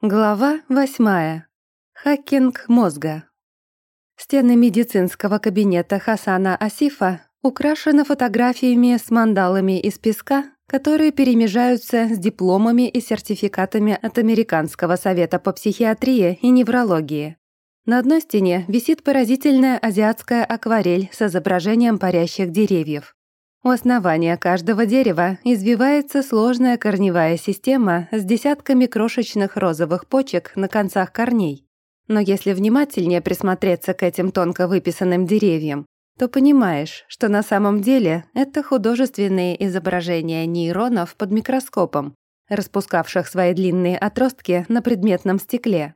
Глава восьмая. Хакинг мозга. Стены медицинского кабинета Хасана Асифа украшены фотографиями с мандалами из песка, которые перемежаются с дипломами и сертификатами от Американского совета по психиатрии и неврологии. На одной стене висит поразительная азиатская акварель с изображением парящих деревьев. У основания каждого дерева извивается сложная корневая система с десятками крошечных розовых почек на концах корней. Но если внимательнее присмотреться к этим тонко выписанным деревьям, то понимаешь, что на самом деле это художественные изображения нейронов под микроскопом, распускавших свои длинные отростки на предметном стекле.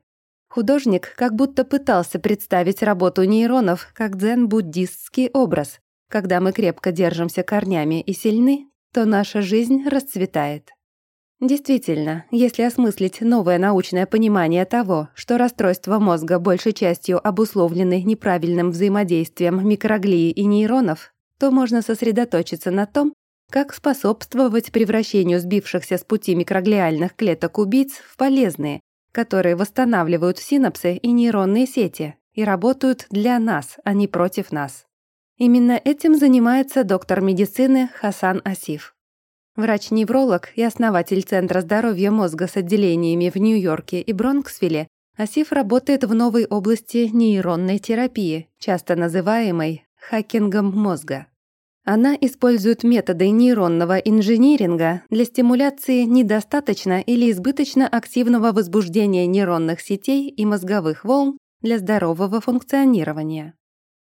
Художник как будто пытался представить работу нейронов как дзен-буддистский образ, когда мы крепко держимся корнями и сильны, то наша жизнь расцветает. Действительно, если осмыслить новое научное понимание того, что расстройства мозга большей частью обусловлены неправильным взаимодействием микроглии и нейронов, то можно сосредоточиться на том, как способствовать превращению сбившихся с пути микроглиальных клеток убийц в полезные, которые восстанавливают синапсы и нейронные сети и работают для нас, а не против нас. Именно этим занимается доктор медицины Хасан Асиф. Врач-невролог и основатель Центра здоровья мозга с отделениями в Нью-Йорке и Бронксвилле, Асиф работает в новой области нейронной терапии, часто называемой хакингом мозга. Она использует методы нейронного инжиниринга для стимуляции недостаточно или избыточно активного возбуждения нейронных сетей и мозговых волн для здорового функционирования.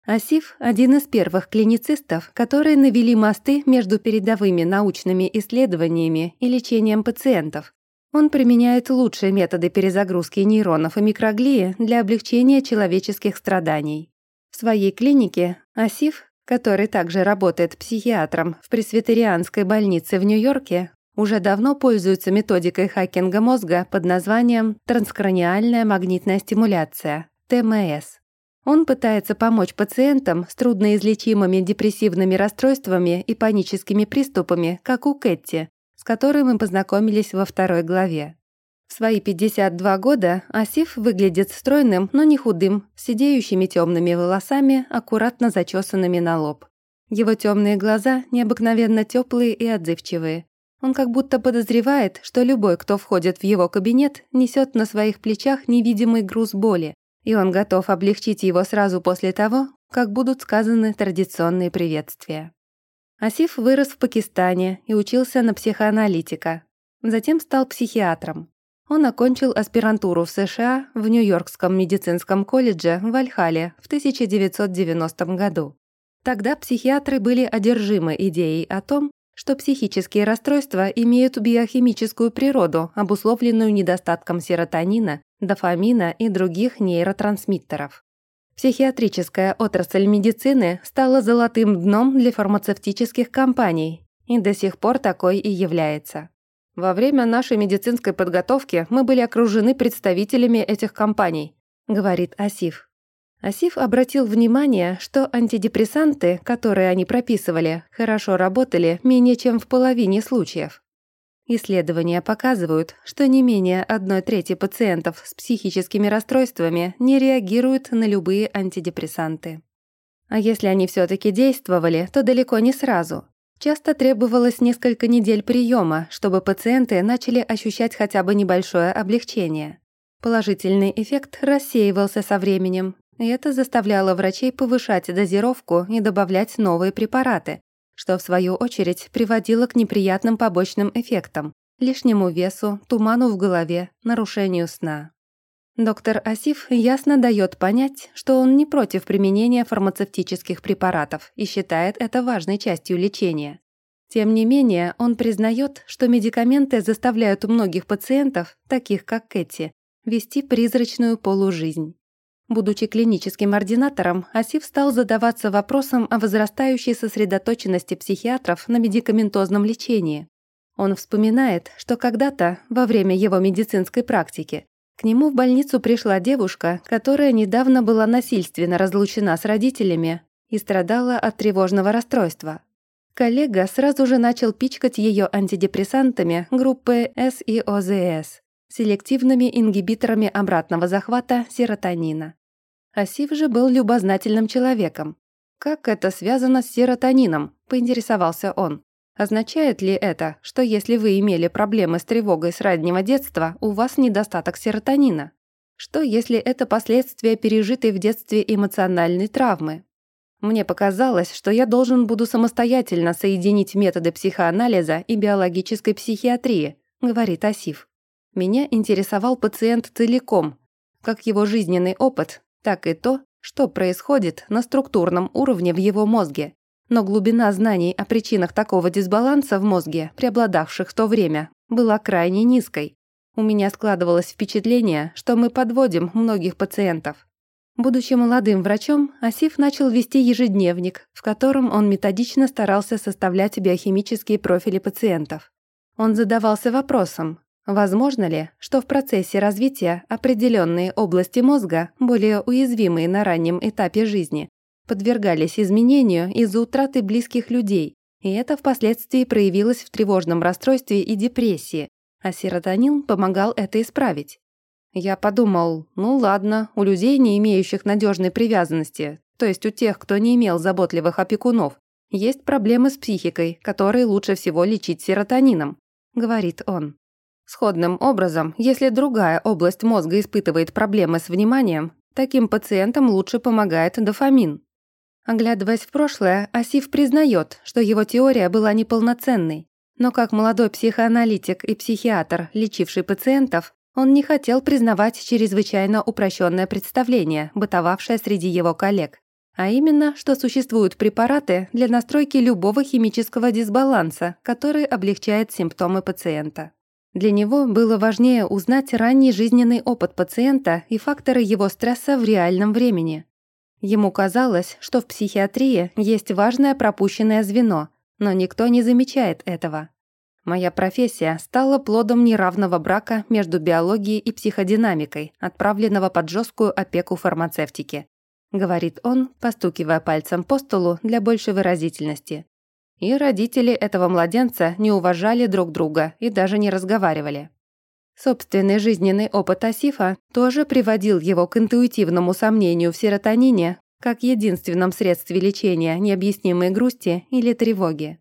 Асиф – один из первых клиницистов, которые навели мосты между передовыми научными исследованиями и лечением пациентов. Он применяет лучшие методы перезагрузки нейронов и микроглии для облегчения человеческих страданий. В своей клинике Асиф, который также работает психиатром в пресвитерианской больнице в Нью-Йорке, уже давно пользуется методикой хакинга мозга под названием транскраниальная магнитная стимуляция – ТМС. Он пытается помочь пациентам с трудноизлечимыми депрессивными расстройствами и паническими приступами, как у Кэтти, с которой мы познакомились во второй главе. В свои 52 года Асиф выглядит стройным, но не худым, сидеющими темными волосами, аккуратно зачесанными на лоб. Его темные глаза необыкновенно теплые и отзывчивые. Он как будто подозревает, что любой, кто входит в его кабинет, несет на своих плечах невидимый груз боли, и он готов облегчить его сразу после того, как будут сказаны традиционные приветствия. Асиф вырос в Пакистане и учился на психоаналитика. Затем стал психиатром. Он окончил аспирантуру в США в Нью-Йоркском медицинском колледже в Альхале в 1990 году. Тогда психиатры были одержимы идеей о том, что психические расстройства имеют биохимическую природу, обусловленную недостатком серотонина дофамина и других нейротрансмиттеров. Психиатрическая отрасль медицины стала золотым дном для фармацевтических компаний и до сих пор такой и является. Во время нашей медицинской подготовки мы были окружены представителями этих компаний, говорит Асиф. Асиф обратил внимание, что антидепрессанты, которые они прописывали, хорошо работали менее чем в половине случаев. Исследования показывают, что не менее одной трети пациентов с психическими расстройствами не реагируют на любые антидепрессанты. А если они все таки действовали, то далеко не сразу. Часто требовалось несколько недель приема, чтобы пациенты начали ощущать хотя бы небольшое облегчение. Положительный эффект рассеивался со временем, и это заставляло врачей повышать дозировку и добавлять новые препараты, что в свою очередь приводило к неприятным побочным эффектам, лишнему весу, туману в голове, нарушению сна. Доктор Асиф ясно дает понять, что он не против применения фармацевтических препаратов и считает это важной частью лечения. Тем не менее, он признает, что медикаменты заставляют многих пациентов, таких как Кэти, вести призрачную полужизнь. Будучи клиническим ординатором, Асиф стал задаваться вопросом о возрастающей сосредоточенности психиатров на медикаментозном лечении. Он вспоминает, что когда-то, во время его медицинской практики, к нему в больницу пришла девушка, которая недавно была насильственно разлучена с родителями и страдала от тревожного расстройства. Коллега сразу же начал пичкать ее антидепрессантами группы СИОЗС. Селективными ингибиторами обратного захвата серотонина. Асиф же был любознательным человеком. «Как это связано с серотонином?» – поинтересовался он. «Означает ли это, что если вы имели проблемы с тревогой с раннего детства, у вас недостаток серотонина? Что если это последствия пережитой в детстве эмоциональной травмы?» Мне показалось, что я должен буду самостоятельно соединить методы психоанализа и биологической психиатрии, говорит Асиф. Меня интересовал пациент целиком, как его жизненный опыт, так и то, что происходит на структурном уровне в его мозге. Но глубина знаний о причинах такого дисбаланса в мозге, преобладавших в то время, была крайне низкой. У меня складывалось впечатление, что мы подводим многих пациентов. Будучи молодым врачом, Асиф начал вести ежедневник, в котором он методично старался составлять биохимические профили пациентов. Он задавался вопросом, Возможно ли, что в процессе развития определенные области мозга, более уязвимые на раннем этапе жизни, подвергались изменению из-за утраты близких людей, и это впоследствии проявилось в тревожном расстройстве и депрессии, а серотонин помогал это исправить. Я подумал, ну ладно, у людей, не имеющих надежной привязанности, то есть у тех, кто не имел заботливых опекунов, есть проблемы с психикой, которые лучше всего лечить серотонином, говорит он. Сходным образом, если другая область мозга испытывает проблемы с вниманием, таким пациентам лучше помогает дофамин. Оглядываясь в прошлое, Асиф признает, что его теория была неполноценной. Но как молодой психоаналитик и психиатр, лечивший пациентов, он не хотел признавать чрезвычайно упрощенное представление, бытовавшее среди его коллег. А именно, что существуют препараты для настройки любого химического дисбаланса, который облегчает симптомы пациента. Для него было важнее узнать ранний жизненный опыт пациента и факторы его стресса в реальном времени. Ему казалось, что в психиатрии есть важное пропущенное звено, но никто не замечает этого. Моя профессия стала плодом неравного брака между биологией и психодинамикой, отправленного под жесткую опеку фармацевтики. Говорит он, постукивая пальцем по столу для большей выразительности. И родители этого младенца не уважали друг друга и даже не разговаривали. Собственный жизненный опыт Асифа тоже приводил его к интуитивному сомнению в серотонине как единственном средстве лечения необъяснимой грусти или тревоги.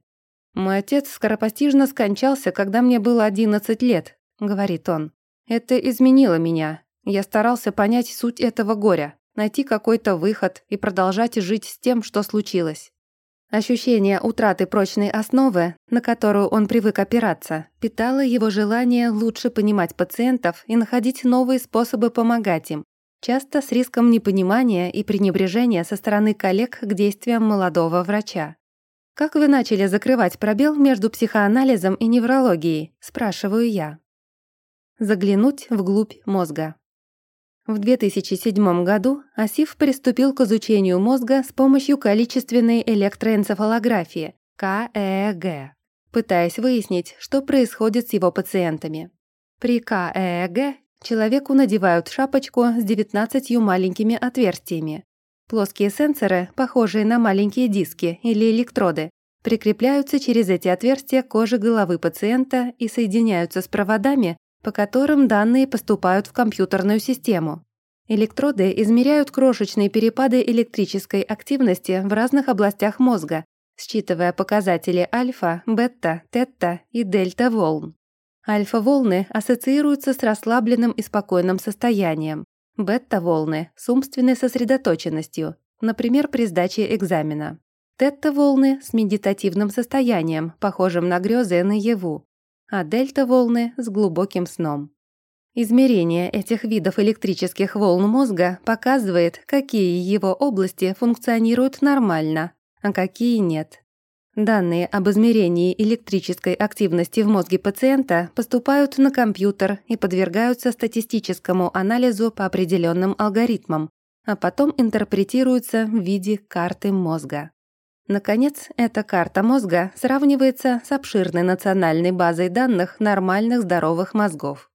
«Мой отец скоропостижно скончался, когда мне было 11 лет», — говорит он. «Это изменило меня. Я старался понять суть этого горя, найти какой-то выход и продолжать жить с тем, что случилось. Ощущение утраты прочной основы, на которую он привык опираться, питало его желание лучше понимать пациентов и находить новые способы помогать им, часто с риском непонимания и пренебрежения со стороны коллег к действиям молодого врача. «Как вы начали закрывать пробел между психоанализом и неврологией?» – спрашиваю я. Заглянуть вглубь мозга. В 2007 году Асиф приступил к изучению мозга с помощью количественной электроэнцефалографии КЭЭГ, пытаясь выяснить, что происходит с его пациентами. При КЭЭГ человеку надевают шапочку с 19 маленькими отверстиями. Плоские сенсоры, похожие на маленькие диски или электроды, прикрепляются через эти отверстия к коже головы пациента и соединяются с проводами, по которым данные поступают в компьютерную систему. Электроды измеряют крошечные перепады электрической активности в разных областях мозга, считывая показатели альфа, бета, тета и дельта волн. Альфа-волны ассоциируются с расслабленным и спокойным состоянием, бета-волны – с умственной сосредоточенностью, например, при сдаче экзамена. Тета-волны – с медитативным состоянием, похожим на грезы наяву, а дельта-волны с глубоким сном. Измерение этих видов электрических волн мозга показывает, какие его области функционируют нормально, а какие нет. Данные об измерении электрической активности в мозге пациента поступают на компьютер и подвергаются статистическому анализу по определенным алгоритмам, а потом интерпретируются в виде карты мозга. Наконец, эта карта мозга сравнивается с обширной национальной базой данных нормальных здоровых мозгов.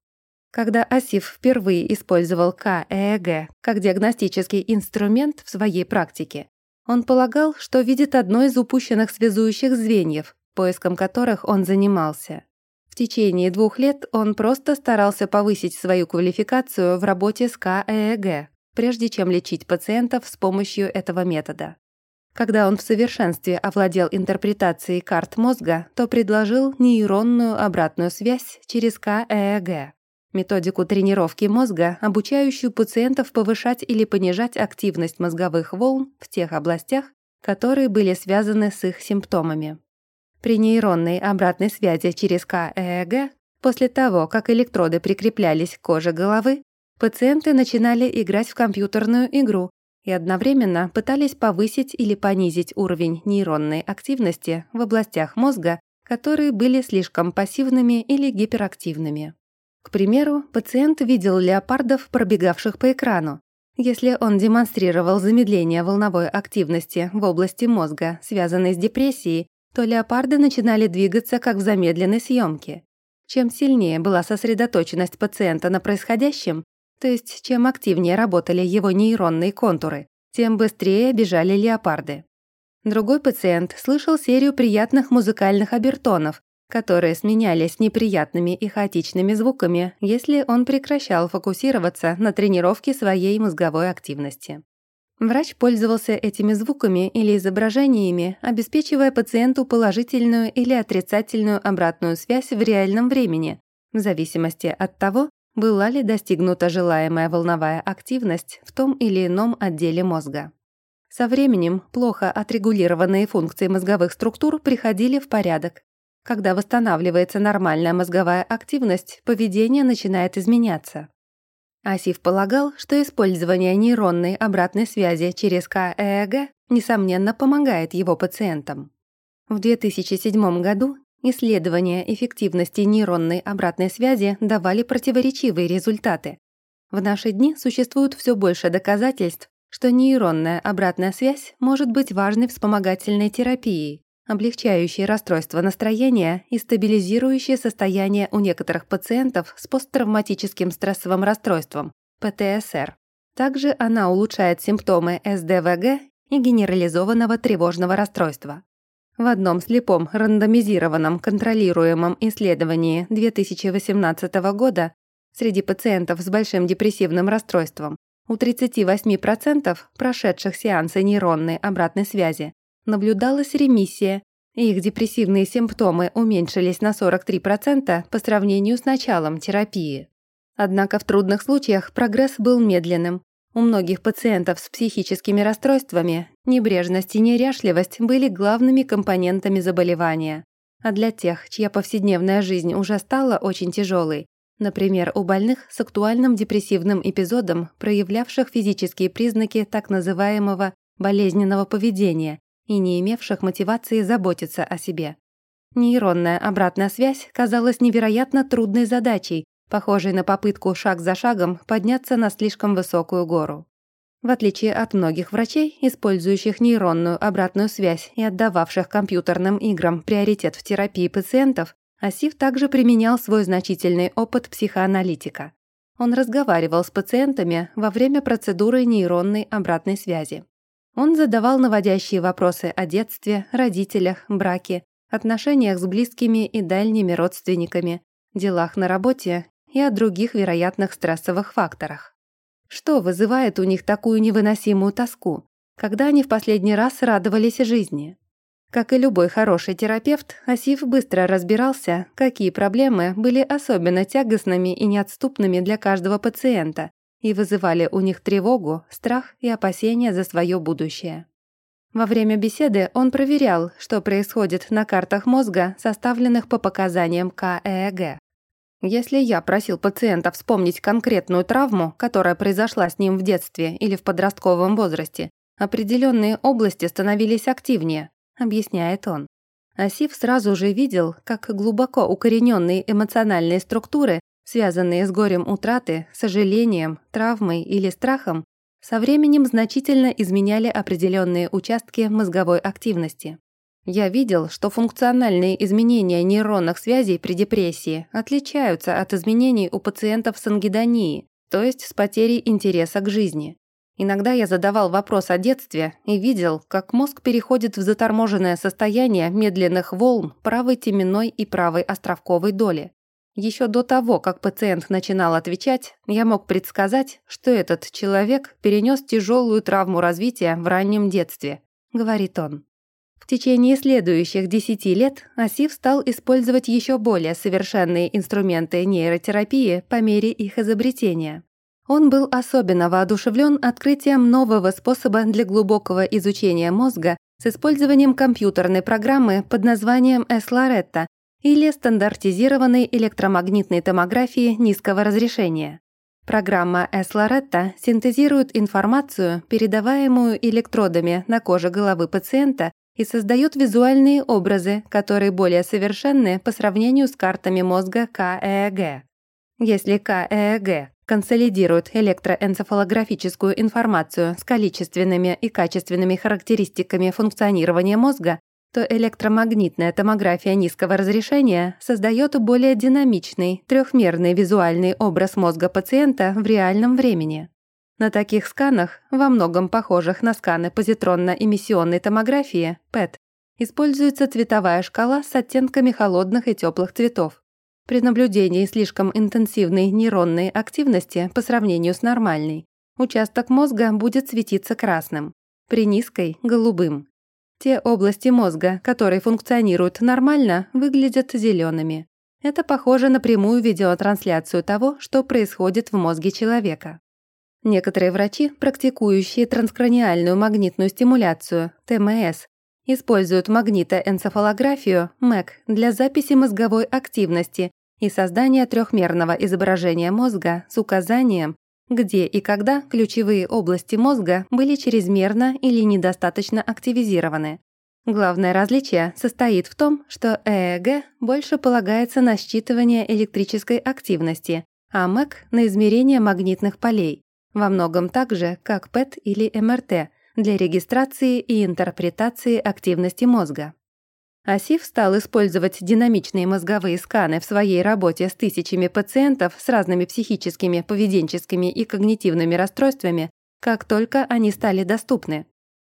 Когда Асиф впервые использовал КЭЭГ как диагностический инструмент в своей практике, он полагал, что видит одно из упущенных связующих звеньев, поиском которых он занимался. В течение двух лет он просто старался повысить свою квалификацию в работе с КЭЭГ, прежде чем лечить пациентов с помощью этого метода. Когда он в совершенстве овладел интерпретацией карт мозга, то предложил нейронную обратную связь через КЭЭГ, методику тренировки мозга, обучающую пациентов повышать или понижать активность мозговых волн в тех областях, которые были связаны с их симптомами. При нейронной обратной связи через КЭЭГ, после того, как электроды прикреплялись к коже головы, пациенты начинали играть в компьютерную игру и одновременно пытались повысить или понизить уровень нейронной активности в областях мозга, которые были слишком пассивными или гиперактивными. К примеру, пациент видел леопардов, пробегавших по экрану. Если он демонстрировал замедление волновой активности в области мозга, связанной с депрессией, то леопарды начинали двигаться как в замедленной съемке. Чем сильнее была сосредоточенность пациента на происходящем, то есть чем активнее работали его нейронные контуры, тем быстрее бежали леопарды. Другой пациент слышал серию приятных музыкальных обертонов, которые сменялись неприятными и хаотичными звуками, если он прекращал фокусироваться на тренировке своей мозговой активности. Врач пользовался этими звуками или изображениями, обеспечивая пациенту положительную или отрицательную обратную связь в реальном времени, в зависимости от того, была ли достигнута желаемая волновая активность в том или ином отделе мозга. Со временем плохо отрегулированные функции мозговых структур приходили в порядок. Когда восстанавливается нормальная мозговая активность, поведение начинает изменяться. Асиф полагал, что использование нейронной обратной связи через КЭЭГ несомненно помогает его пациентам. В 2007 году исследования эффективности нейронной обратной связи давали противоречивые результаты. В наши дни существует все больше доказательств, что нейронная обратная связь может быть важной вспомогательной терапией, облегчающей расстройство настроения и стабилизирующее состояние у некоторых пациентов с посттравматическим стрессовым расстройством, ПТСР. Также она улучшает симптомы СДВГ и генерализованного тревожного расстройства. В одном слепом рандомизированном контролируемом исследовании 2018 года среди пациентов с большим депрессивным расстройством у 38% прошедших сеансы нейронной обратной связи наблюдалась ремиссия, и их депрессивные симптомы уменьшились на 43% по сравнению с началом терапии. Однако в трудных случаях прогресс был медленным. У многих пациентов с психическими расстройствами небрежность и неряшливость были главными компонентами заболевания. А для тех, чья повседневная жизнь уже стала очень тяжелой, например, у больных с актуальным депрессивным эпизодом, проявлявших физические признаки так называемого болезненного поведения и не имевших мотивации заботиться о себе. Нейронная обратная связь казалась невероятно трудной задачей, похожей на попытку шаг за шагом подняться на слишком высокую гору. В отличие от многих врачей, использующих нейронную обратную связь и отдававших компьютерным играм приоритет в терапии пациентов, Асиф также применял свой значительный опыт психоаналитика. Он разговаривал с пациентами во время процедуры нейронной обратной связи. Он задавал наводящие вопросы о детстве, родителях, браке, отношениях с близкими и дальними родственниками, делах на работе и о других вероятных стрессовых факторах. Что вызывает у них такую невыносимую тоску, когда они в последний раз радовались жизни? Как и любой хороший терапевт, Асиф быстро разбирался, какие проблемы были особенно тягостными и неотступными для каждого пациента, и вызывали у них тревогу, страх и опасения за свое будущее. Во время беседы он проверял, что происходит на картах мозга, составленных по показаниям КЭЭГ. Если я просил пациента вспомнить конкретную травму, которая произошла с ним в детстве или в подростковом возрасте, определенные области становились активнее, объясняет он. Асиф сразу же видел, как глубоко укорененные эмоциональные структуры связанные с горем утраты, сожалением, травмой или страхом, со временем значительно изменяли определенные участки мозговой активности. Я видел, что функциональные изменения нейронных связей при депрессии отличаются от изменений у пациентов с ангидонией, то есть с потерей интереса к жизни. Иногда я задавал вопрос о детстве и видел, как мозг переходит в заторможенное состояние медленных волн правой теменной и правой островковой доли. Еще до того, как пациент начинал отвечать, я мог предсказать, что этот человек перенес тяжелую травму развития в раннем детстве, говорит он. В течение следующих 10 лет Асив стал использовать еще более совершенные инструменты нейротерапии по мере их изобретения. Он был особенно воодушевлен открытием нового способа для глубокого изучения мозга с использованием компьютерной программы под названием S-Loretta или стандартизированной электромагнитной томографии низкого разрешения. Программа S-Loretta синтезирует информацию, передаваемую электродами на коже головы пациента, и создает визуальные образы, которые более совершенны по сравнению с картами мозга КЭЭГ. Если КЭЭГ консолидирует электроэнцефалографическую информацию с количественными и качественными характеристиками функционирования мозга, то электромагнитная томография низкого разрешения создает более динамичный, трехмерный визуальный образ мозга пациента в реальном времени. На таких сканах, во многом похожих на сканы позитронно-эмиссионной томографии, ПЭТ, используется цветовая шкала с оттенками холодных и теплых цветов. При наблюдении слишком интенсивной нейронной активности по сравнению с нормальной, участок мозга будет светиться красным, при низкой – голубым. Те области мозга, которые функционируют нормально, выглядят зелеными. Это похоже на прямую видеотрансляцию того, что происходит в мозге человека. Некоторые врачи, практикующие транскраниальную магнитную стимуляцию, ТМС, Используют магнитоэнцефалографию, МЭК, для записи мозговой активности и создания трехмерного изображения мозга с указанием, где и когда ключевые области мозга были чрезмерно или недостаточно активизированы. Главное различие состоит в том, что ЭЭГ больше полагается на считывание электрической активности, а МЭК — на измерение магнитных полей, во многом так же, как ПЭТ или МРТ — для регистрации и интерпретации активности мозга. Асиф стал использовать динамичные мозговые сканы в своей работе с тысячами пациентов с разными психическими, поведенческими и когнитивными расстройствами, как только они стали доступны.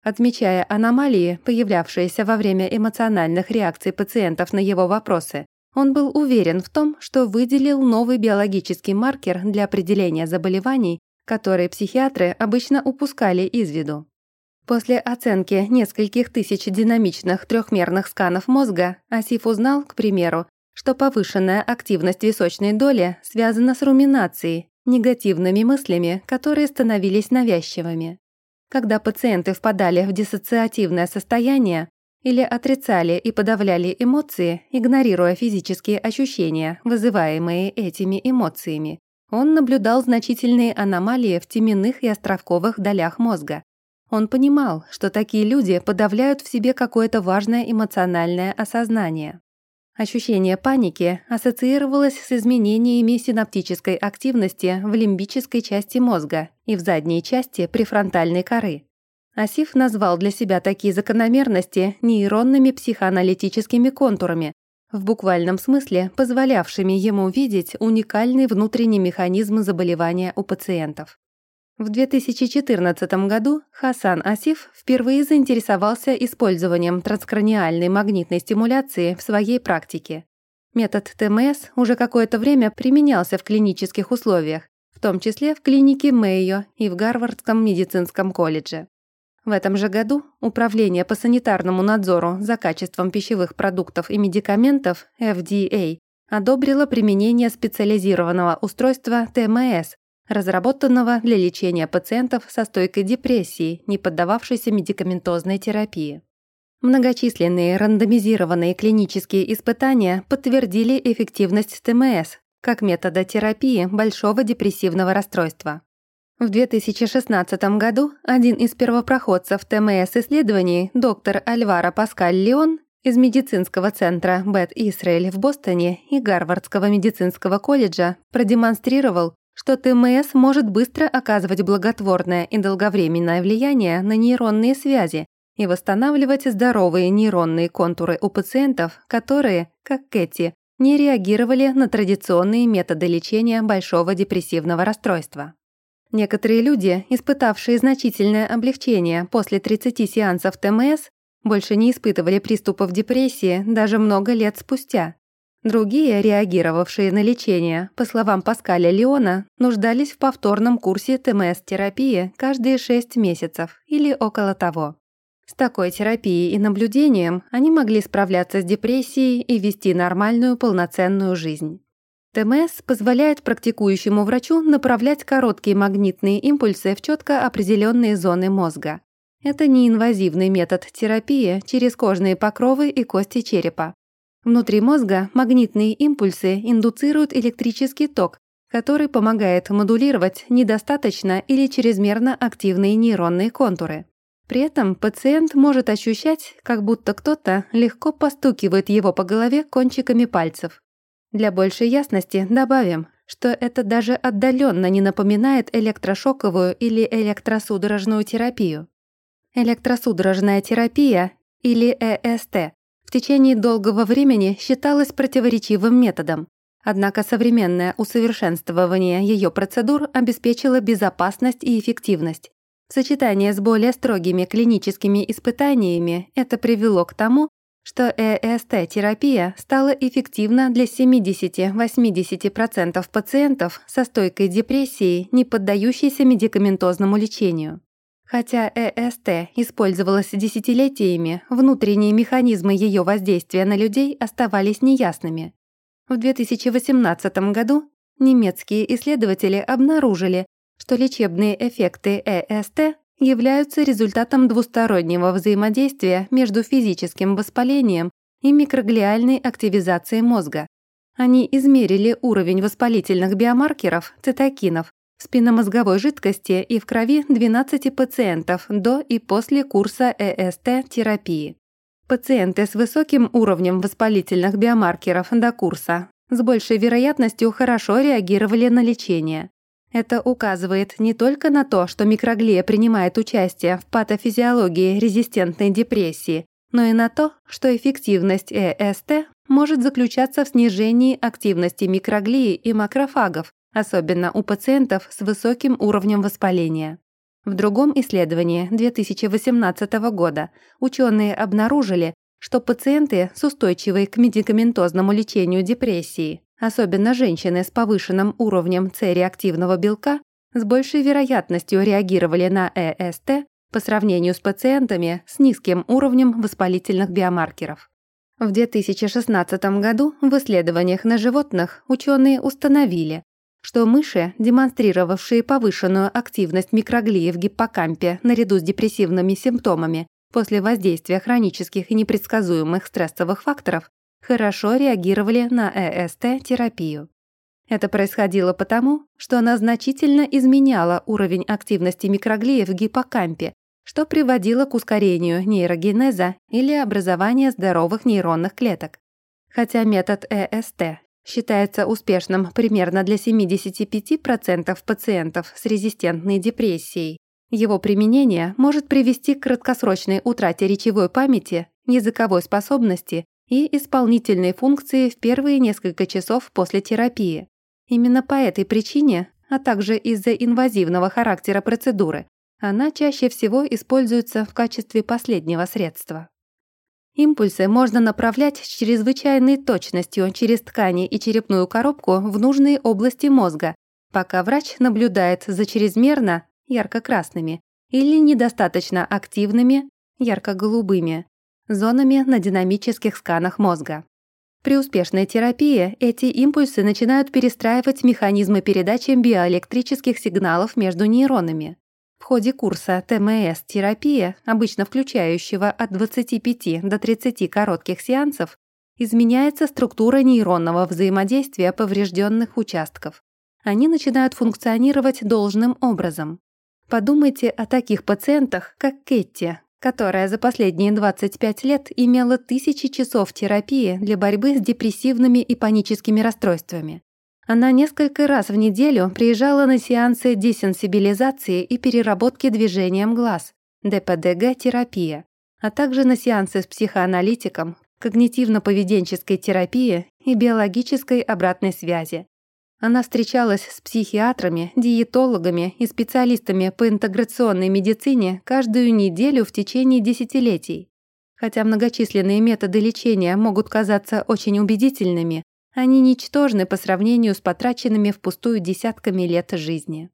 Отмечая аномалии, появлявшиеся во время эмоциональных реакций пациентов на его вопросы, он был уверен в том, что выделил новый биологический маркер для определения заболеваний, которые психиатры обычно упускали из виду. После оценки нескольких тысяч динамичных трехмерных сканов мозга Асиф узнал, к примеру, что повышенная активность височной доли связана с руминацией, негативными мыслями, которые становились навязчивыми. Когда пациенты впадали в диссоциативное состояние или отрицали и подавляли эмоции, игнорируя физические ощущения, вызываемые этими эмоциями, он наблюдал значительные аномалии в теменных и островковых долях мозга, он понимал, что такие люди подавляют в себе какое-то важное эмоциональное осознание. Ощущение паники ассоциировалось с изменениями синаптической активности в лимбической части мозга и в задней части префронтальной коры. Асиф назвал для себя такие закономерности нейронными психоаналитическими контурами, в буквальном смысле позволявшими ему видеть уникальный внутренний механизм заболевания у пациентов. В 2014 году Хасан Асиф впервые заинтересовался использованием транскраниальной магнитной стимуляции в своей практике. Метод ТМС уже какое-то время применялся в клинических условиях, в том числе в клинике Мэйо и в Гарвардском медицинском колледже. В этом же году Управление по санитарному надзору за качеством пищевых продуктов и медикаментов FDA одобрило применение специализированного устройства ТМС разработанного для лечения пациентов со стойкой депрессии, не поддававшейся медикаментозной терапии. Многочисленные рандомизированные клинические испытания подтвердили эффективность ТМС как метода терапии большого депрессивного расстройства. В 2016 году один из первопроходцев ТМС-исследований, доктор Альвара Паскаль Леон, из медицинского центра Бет Исраэль в Бостоне и Гарвардского медицинского колледжа продемонстрировал, что ТМС может быстро оказывать благотворное и долговременное влияние на нейронные связи и восстанавливать здоровые нейронные контуры у пациентов, которые, как Кэти, не реагировали на традиционные методы лечения большого депрессивного расстройства. Некоторые люди, испытавшие значительное облегчение после 30 сеансов ТМС, больше не испытывали приступов депрессии даже много лет спустя. Другие, реагировавшие на лечение, по словам Паскаля Леона, нуждались в повторном курсе ТМС-терапии каждые 6 месяцев или около того. С такой терапией и наблюдением они могли справляться с депрессией и вести нормальную полноценную жизнь. ТМС позволяет практикующему врачу направлять короткие магнитные импульсы в четко определенные зоны мозга. Это неинвазивный метод терапии через кожные покровы и кости черепа. Внутри мозга магнитные импульсы индуцируют электрический ток, который помогает модулировать недостаточно или чрезмерно активные нейронные контуры. При этом пациент может ощущать, как будто кто-то легко постукивает его по голове кончиками пальцев. Для большей ясности добавим, что это даже отдаленно не напоминает электрошоковую или электросудорожную терапию. Электросудорожная терапия, или ЭСТ, течение долгого времени считалась противоречивым методом. Однако современное усовершенствование ее процедур обеспечило безопасность и эффективность. В сочетании с более строгими клиническими испытаниями это привело к тому, что ЭСТ-терапия стала эффективна для 70-80% пациентов со стойкой депрессией, не поддающейся медикаментозному лечению. Хотя ЭСТ использовалась десятилетиями, внутренние механизмы ее воздействия на людей оставались неясными. В 2018 году немецкие исследователи обнаружили, что лечебные эффекты ЭСТ являются результатом двустороннего взаимодействия между физическим воспалением и микроглиальной активизацией мозга. Они измерили уровень воспалительных биомаркеров, цитокинов, спинномозговой жидкости и в крови 12 пациентов до и после курса ЭСТ-терапии. Пациенты с высоким уровнем воспалительных биомаркеров до курса с большей вероятностью хорошо реагировали на лечение. Это указывает не только на то, что микроглия принимает участие в патофизиологии резистентной депрессии, но и на то, что эффективность ЭСТ может заключаться в снижении активности микроглии и макрофагов, особенно у пациентов с высоким уровнем воспаления. В другом исследовании 2018 года ученые обнаружили, что пациенты с устойчивой к медикаментозному лечению депрессии, особенно женщины с повышенным уровнем С-реактивного белка, с большей вероятностью реагировали на ЭСТ по сравнению с пациентами с низким уровнем воспалительных биомаркеров. В 2016 году в исследованиях на животных ученые установили, что мыши, демонстрировавшие повышенную активность микроглии в гиппокампе наряду с депрессивными симптомами после воздействия хронических и непредсказуемых стрессовых факторов, хорошо реагировали на ЭСТ-терапию. Это происходило потому, что она значительно изменяла уровень активности микроглии в гиппокампе, что приводило к ускорению нейрогенеза или образованию здоровых нейронных клеток. Хотя метод ЭСТ считается успешным примерно для 75% пациентов с резистентной депрессией. Его применение может привести к краткосрочной утрате речевой памяти, языковой способности и исполнительной функции в первые несколько часов после терапии. Именно по этой причине, а также из-за инвазивного характера процедуры, она чаще всего используется в качестве последнего средства. Импульсы можно направлять с чрезвычайной точностью через ткани и черепную коробку в нужные области мозга, пока врач наблюдает за чрезмерно ярко-красными или недостаточно активными ярко-голубыми зонами на динамических сканах мозга. При успешной терапии эти импульсы начинают перестраивать механизмы передачи биоэлектрических сигналов между нейронами. В ходе курса ТМС-терапия, обычно включающего от 25 до 30 коротких сеансов, изменяется структура нейронного взаимодействия поврежденных участков. Они начинают функционировать должным образом. Подумайте о таких пациентах, как Кетти, которая за последние 25 лет имела тысячи часов терапии для борьбы с депрессивными и паническими расстройствами. Она несколько раз в неделю приезжала на сеансы десенсибилизации и переработки движением глаз, ДПДГ-терапия, а также на сеансы с психоаналитиком, когнитивно-поведенческой терапии и биологической обратной связи. Она встречалась с психиатрами, диетологами и специалистами по интеграционной медицине каждую неделю в течение десятилетий. Хотя многочисленные методы лечения могут казаться очень убедительными, они ничтожны по сравнению с потраченными впустую десятками лет жизни.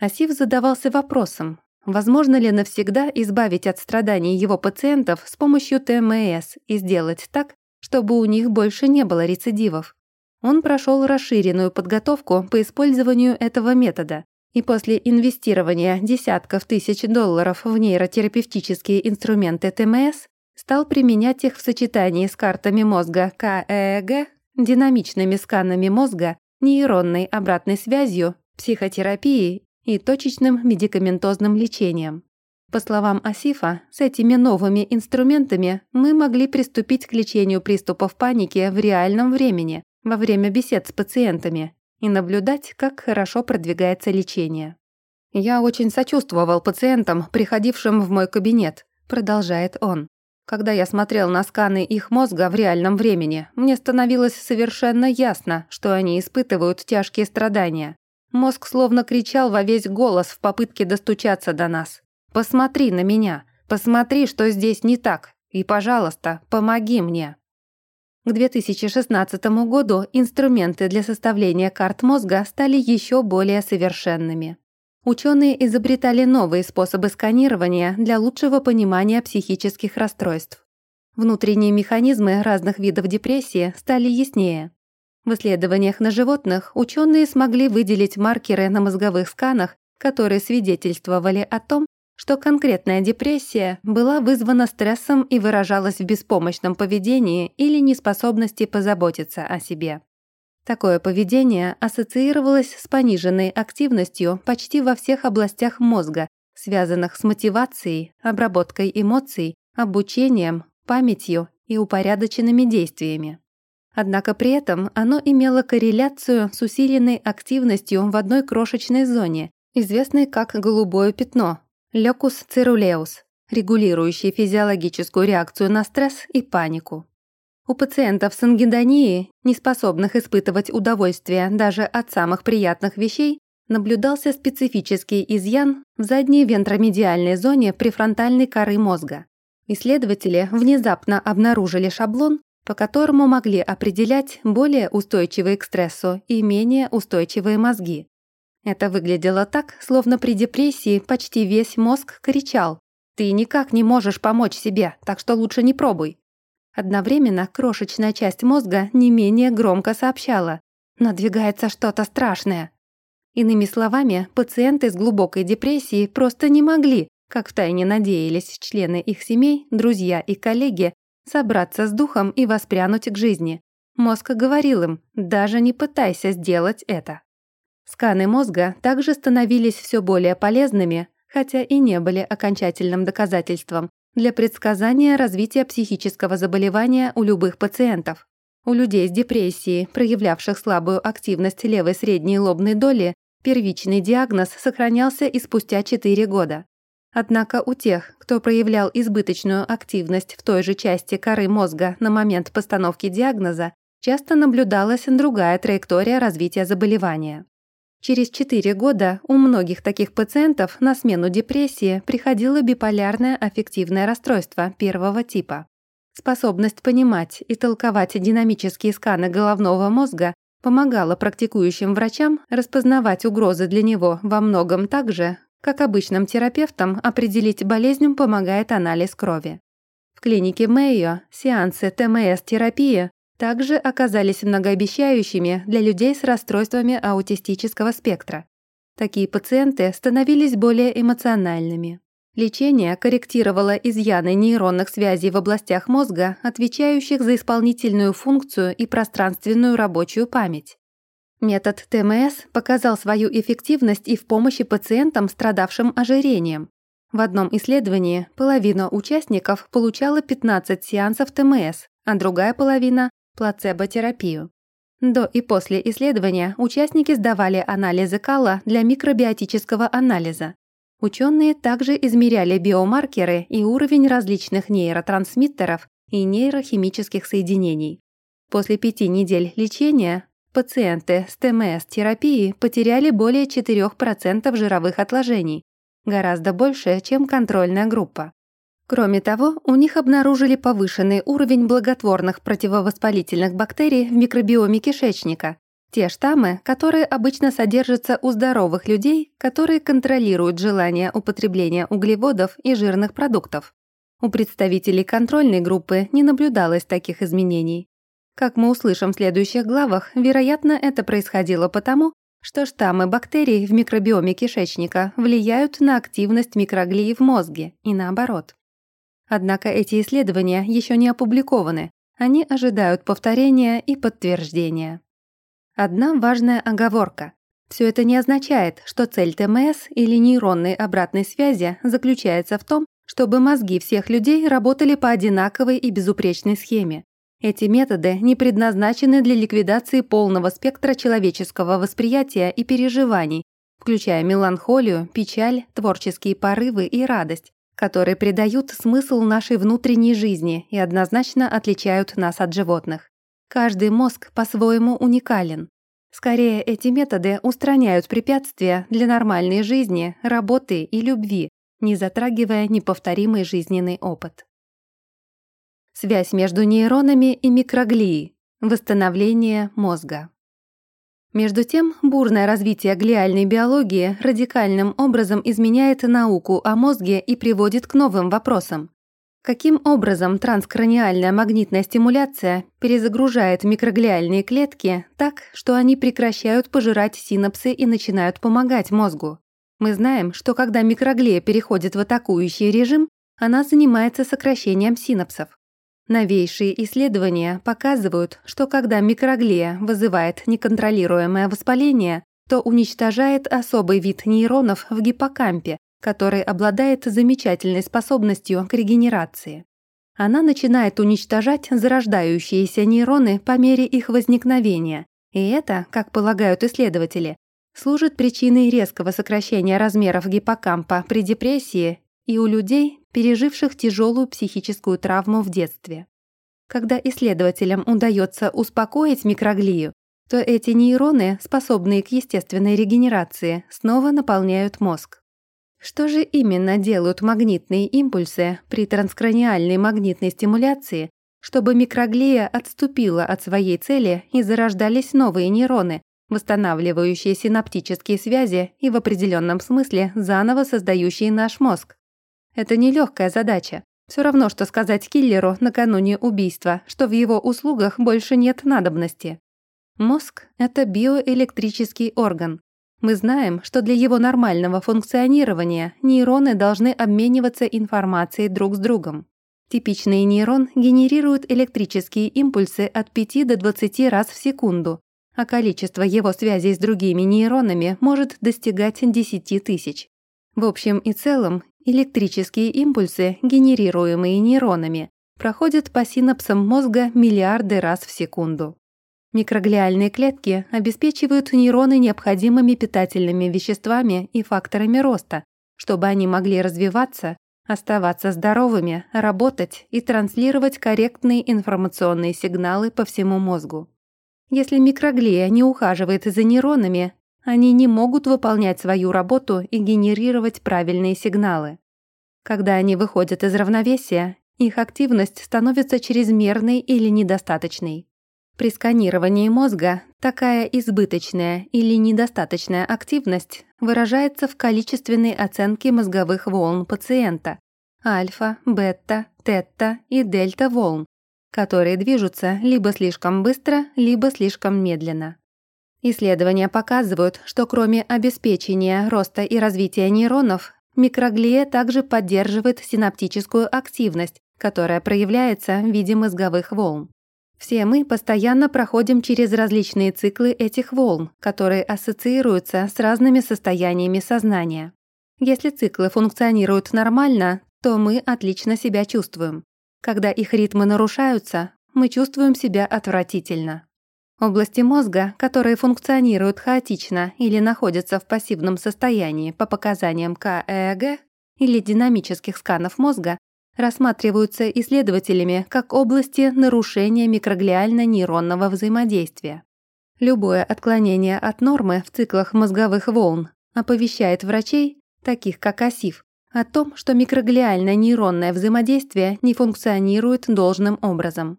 Асив задавался вопросом, возможно ли навсегда избавить от страданий его пациентов с помощью ТМС и сделать так, чтобы у них больше не было рецидивов. Он прошел расширенную подготовку по использованию этого метода, и после инвестирования десятков тысяч долларов в нейротерапевтические инструменты ТМС стал применять их в сочетании с картами мозга КЭЭГ, динамичными сканами мозга, нейронной обратной связью, психотерапией и точечным медикаментозным лечением. По словам Асифа, с этими новыми инструментами мы могли приступить к лечению приступов паники в реальном времени, во время бесед с пациентами и наблюдать, как хорошо продвигается лечение. «Я очень сочувствовал пациентам, приходившим в мой кабинет», продолжает он. Когда я смотрел на сканы их мозга в реальном времени, мне становилось совершенно ясно, что они испытывают тяжкие страдания. Мозг словно кричал во весь голос в попытке достучаться до нас. «Посмотри на меня! Посмотри, что здесь не так! И, пожалуйста, помоги мне!» К 2016 году инструменты для составления карт мозга стали еще более совершенными. Ученые изобретали новые способы сканирования для лучшего понимания психических расстройств. Внутренние механизмы разных видов депрессии стали яснее. В исследованиях на животных ученые смогли выделить маркеры на мозговых сканах, которые свидетельствовали о том, что конкретная депрессия была вызвана стрессом и выражалась в беспомощном поведении или неспособности позаботиться о себе. Такое поведение ассоциировалось с пониженной активностью почти во всех областях мозга, связанных с мотивацией, обработкой эмоций, обучением, памятью и упорядоченными действиями. Однако при этом оно имело корреляцию с усиленной активностью в одной крошечной зоне, известной как голубое пятно, Лекус цирулеус, регулирующий физиологическую реакцию на стресс и панику. У пациентов с ангидонией, не способных испытывать удовольствие даже от самых приятных вещей, наблюдался специфический изъян в задней вентромедиальной зоне префронтальной коры мозга. Исследователи внезапно обнаружили шаблон, по которому могли определять более устойчивые к стрессу и менее устойчивые мозги. Это выглядело так, словно при депрессии почти весь мозг кричал «Ты никак не можешь помочь себе, так что лучше не пробуй». Одновременно крошечная часть мозга не менее громко сообщала «Надвигается что-то страшное». Иными словами, пациенты с глубокой депрессией просто не могли, как втайне надеялись члены их семей, друзья и коллеги, собраться с духом и воспрянуть к жизни. Мозг говорил им «даже не пытайся сделать это». Сканы мозга также становились все более полезными, хотя и не были окончательным доказательством, для предсказания развития психического заболевания у любых пациентов. У людей с депрессией, проявлявших слабую активность левой средней лобной доли, первичный диагноз сохранялся и спустя 4 года. Однако у тех, кто проявлял избыточную активность в той же части коры мозга на момент постановки диагноза, часто наблюдалась другая траектория развития заболевания. Через 4 года у многих таких пациентов на смену депрессии приходило биполярное аффективное расстройство первого типа. Способность понимать и толковать динамические сканы головного мозга помогала практикующим врачам распознавать угрозы для него во многом так же, как обычным терапевтам определить болезнь помогает анализ крови. В клинике Мэйо сеансы ТМС-терапии также оказались многообещающими для людей с расстройствами аутистического спектра. Такие пациенты становились более эмоциональными. Лечение корректировало изъяны нейронных связей в областях мозга, отвечающих за исполнительную функцию и пространственную рабочую память. Метод ТМС показал свою эффективность и в помощи пациентам, страдавшим ожирением. В одном исследовании половина участников получала 15 сеансов ТМС, а другая половина плацебо-терапию. До и после исследования участники сдавали анализы кала для микробиотического анализа. Ученые также измеряли биомаркеры и уровень различных нейротрансмиттеров и нейрохимических соединений. После пяти недель лечения пациенты с ТМС-терапией потеряли более 4% жировых отложений, гораздо больше, чем контрольная группа. Кроме того, у них обнаружили повышенный уровень благотворных противовоспалительных бактерий в микробиоме кишечника, те штаммы, которые обычно содержатся у здоровых людей, которые контролируют желание употребления углеводов и жирных продуктов. У представителей контрольной группы не наблюдалось таких изменений. Как мы услышим в следующих главах, вероятно, это происходило потому, что штаммы бактерий в микробиоме кишечника влияют на активность микроглии в мозге и наоборот. Однако эти исследования еще не опубликованы, они ожидают повторения и подтверждения. Одна важная оговорка. Все это не означает, что цель ТМС или нейронной обратной связи заключается в том, чтобы мозги всех людей работали по одинаковой и безупречной схеме. Эти методы не предназначены для ликвидации полного спектра человеческого восприятия и переживаний, включая меланхолию, печаль, творческие порывы и радость, которые придают смысл нашей внутренней жизни и однозначно отличают нас от животных. Каждый мозг по-своему уникален. Скорее, эти методы устраняют препятствия для нормальной жизни, работы и любви, не затрагивая неповторимый жизненный опыт. Связь между нейронами и микроглией. Восстановление мозга. Между тем, бурное развитие глиальной биологии радикальным образом изменяет науку о мозге и приводит к новым вопросам. Каким образом транскраниальная магнитная стимуляция перезагружает микроглиальные клетки так, что они прекращают пожирать синапсы и начинают помогать мозгу? Мы знаем, что когда микроглия переходит в атакующий режим, она занимается сокращением синапсов. Новейшие исследования показывают, что когда микроглия вызывает неконтролируемое воспаление, то уничтожает особый вид нейронов в гиппокампе, который обладает замечательной способностью к регенерации. Она начинает уничтожать зарождающиеся нейроны по мере их возникновения, и это, как полагают исследователи, служит причиной резкого сокращения размеров гиппокампа при депрессии и у людей, переживших тяжелую психическую травму в детстве. Когда исследователям удается успокоить микроглию, то эти нейроны, способные к естественной регенерации, снова наполняют мозг. Что же именно делают магнитные импульсы при транскраниальной магнитной стимуляции, чтобы микроглия отступила от своей цели и зарождались новые нейроны, восстанавливающие синаптические связи и в определенном смысле заново создающие наш мозг? Это нелегкая задача. Все равно, что сказать киллеру накануне убийства, что в его услугах больше нет надобности. Мозг — это биоэлектрический орган. Мы знаем, что для его нормального функционирования нейроны должны обмениваться информацией друг с другом. Типичный нейрон генерирует электрические импульсы от 5 до 20 раз в секунду, а количество его связей с другими нейронами может достигать 10 тысяч. В общем и целом, Электрические импульсы, генерируемые нейронами, проходят по синапсам мозга миллиарды раз в секунду. Микроглиальные клетки обеспечивают нейроны необходимыми питательными веществами и факторами роста, чтобы они могли развиваться, оставаться здоровыми, работать и транслировать корректные информационные сигналы по всему мозгу. Если микроглия не ухаживает за нейронами, они не могут выполнять свою работу и генерировать правильные сигналы. Когда они выходят из равновесия, их активность становится чрезмерной или недостаточной. При сканировании мозга такая избыточная или недостаточная активность выражается в количественной оценке мозговых волн пациента – альфа, бета, тета и дельта волн, которые движутся либо слишком быстро, либо слишком медленно. Исследования показывают, что кроме обеспечения роста и развития нейронов, микроглия также поддерживает синаптическую активность, которая проявляется в виде мозговых волн. Все мы постоянно проходим через различные циклы этих волн, которые ассоциируются с разными состояниями сознания. Если циклы функционируют нормально, то мы отлично себя чувствуем. Когда их ритмы нарушаются, мы чувствуем себя отвратительно. Области мозга, которые функционируют хаотично или находятся в пассивном состоянии по показаниям КЭЭГ или динамических сканов мозга, рассматриваются исследователями как области нарушения микроглиально-нейронного взаимодействия. Любое отклонение от нормы в циклах мозговых волн оповещает врачей, таких как АСИФ, о том, что микроглиальное нейронное взаимодействие не функционирует должным образом.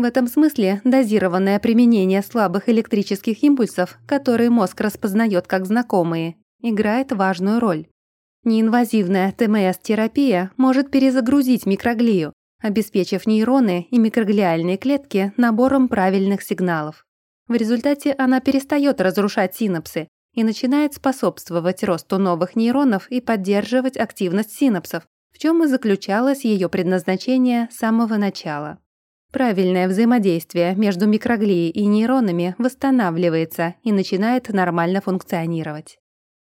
В этом смысле дозированное применение слабых электрических импульсов, которые мозг распознает как знакомые, играет важную роль. Неинвазивная ТМС-терапия может перезагрузить микроглию, обеспечив нейроны и микроглиальные клетки набором правильных сигналов. В результате она перестает разрушать синапсы и начинает способствовать росту новых нейронов и поддерживать активность синапсов, в чем и заключалось ее предназначение с самого начала. Правильное взаимодействие между микроглией и нейронами восстанавливается и начинает нормально функционировать.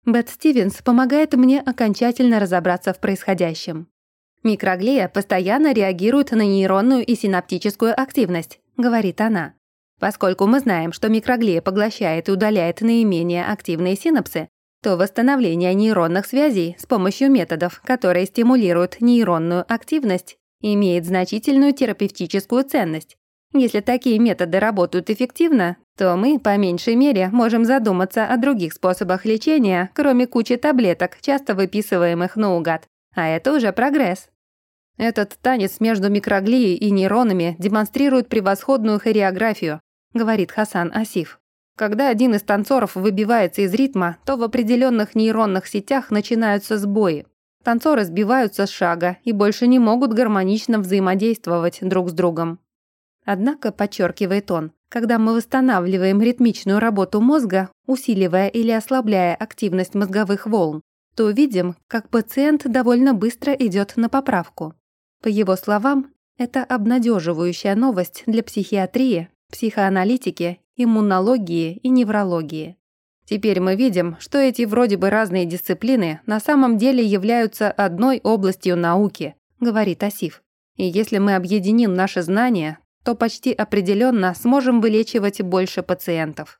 Бет Стивенс помогает мне окончательно разобраться в происходящем. «Микроглия постоянно реагирует на нейронную и синаптическую активность», — говорит она. Поскольку мы знаем, что микроглия поглощает и удаляет наименее активные синапсы, то восстановление нейронных связей с помощью методов, которые стимулируют нейронную активность, имеет значительную терапевтическую ценность. Если такие методы работают эффективно, то мы, по меньшей мере, можем задуматься о других способах лечения, кроме кучи таблеток, часто выписываемых наугад. А это уже прогресс. Этот танец между микроглией и нейронами демонстрирует превосходную хореографию, говорит Хасан Асиф. Когда один из танцоров выбивается из ритма, то в определенных нейронных сетях начинаются сбои. Танцоры сбиваются с шага и больше не могут гармонично взаимодействовать друг с другом. Однако, подчеркивает он, когда мы восстанавливаем ритмичную работу мозга, усиливая или ослабляя активность мозговых волн, то видим, как пациент довольно быстро идет на поправку. По его словам, это обнадеживающая новость для психиатрии, психоаналитики, иммунологии и неврологии. Теперь мы видим, что эти вроде бы разные дисциплины на самом деле являются одной областью науки, говорит Асиф. И если мы объединим наши знания, то почти определенно сможем вылечивать больше пациентов.